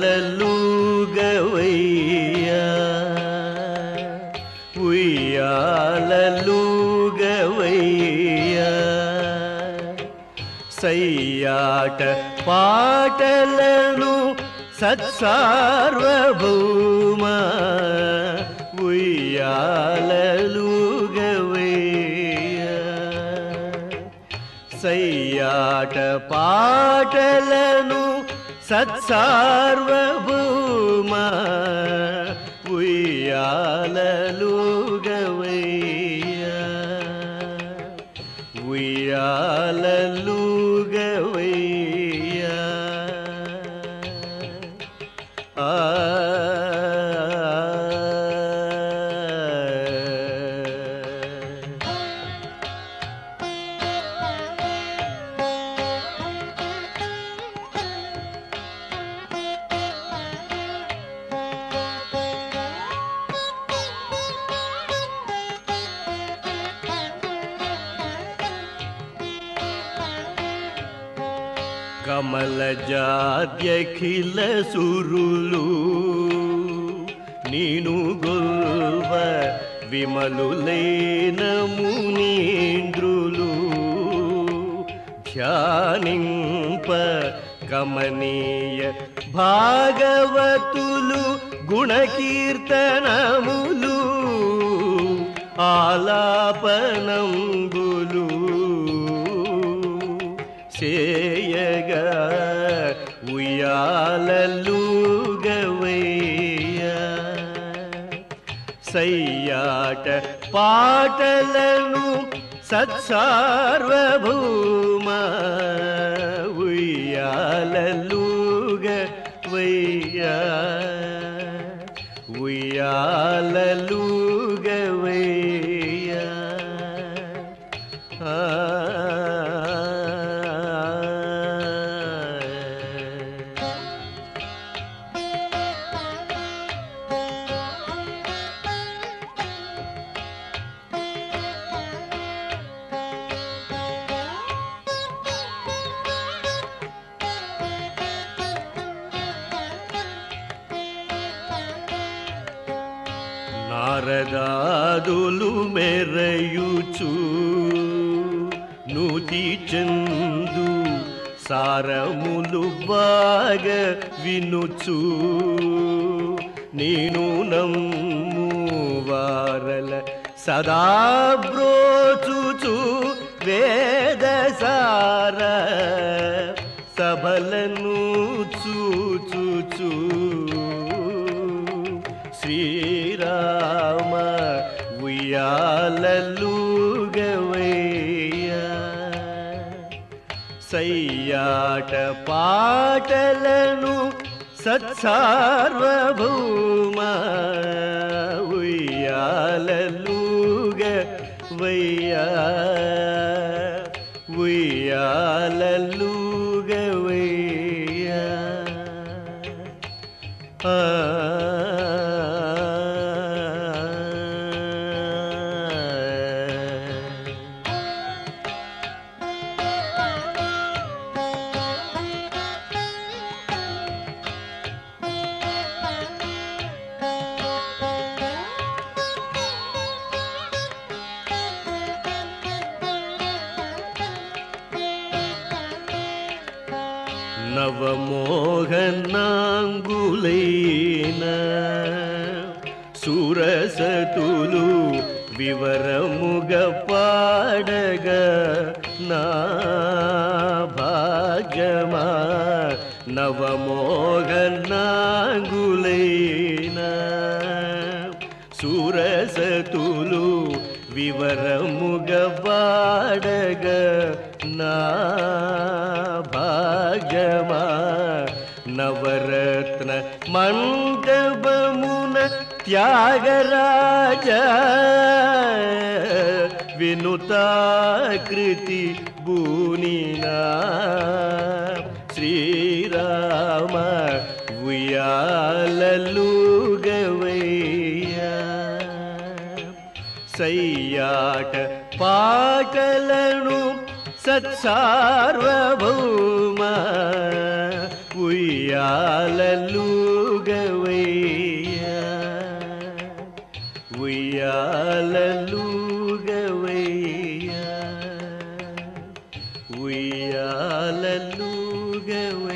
ఉయ్యాలలుగవయ్యా ఉయ్యాలలుగవయ్యా. సయ్యాట పాటలను సత్సార్వభౌమ. ఉయ్యాలలుగవయ్యా. సయ్యాట పాటలను సత్సార్వభూమ కమలజాద్యఖిల సురులు. నీను గొల్వ విమలులైన మునీంద్రులు. ధ్యానింప గమనీయ భాగవతులు గుణకీర్తనములు. ఆలాపనంబులు సయ్యాట పాటలను సత్సార్వభూమ ఉయ్యాలూగ వయ్యా. ఉయ్యాలలుగవయ్యా ఉయ్యాలలుగవయ్యా నారదాదులు మెరయుచు నూతి చందు సారములు బాగా వినుచు. నేను నమ్ము వారల సదా బ్రోచుచు వేద సార సభలను చూచుచూ. ఉయ్యాలలుగవయ్యా సయ్యాట పాటలను సత్సార్వభౌమ ఉయ్యాలలుగవయ్యా ఉయ్యాలలుగవయ్యా నవమోహనాంగులైన సురసతులు వివరముగ పాడగ నా భాగ్యమా నవమోహనాంగులైన సురసతులు వివరముగ పాడగ నా భాగ్యమా నవరత్న మండపమున త్యాగరాజ వినుతాకృతి బూనినా శ్రీరామ ఉయ్యాలలుగవయ్యా సయ్యాట పాటలను సత్సార్వభౌమ ఉయ్యాలలుగవయ్యా. ఉయ్యాలలుగవయ్యా. ఉయ్యాలలుగవయ్యా.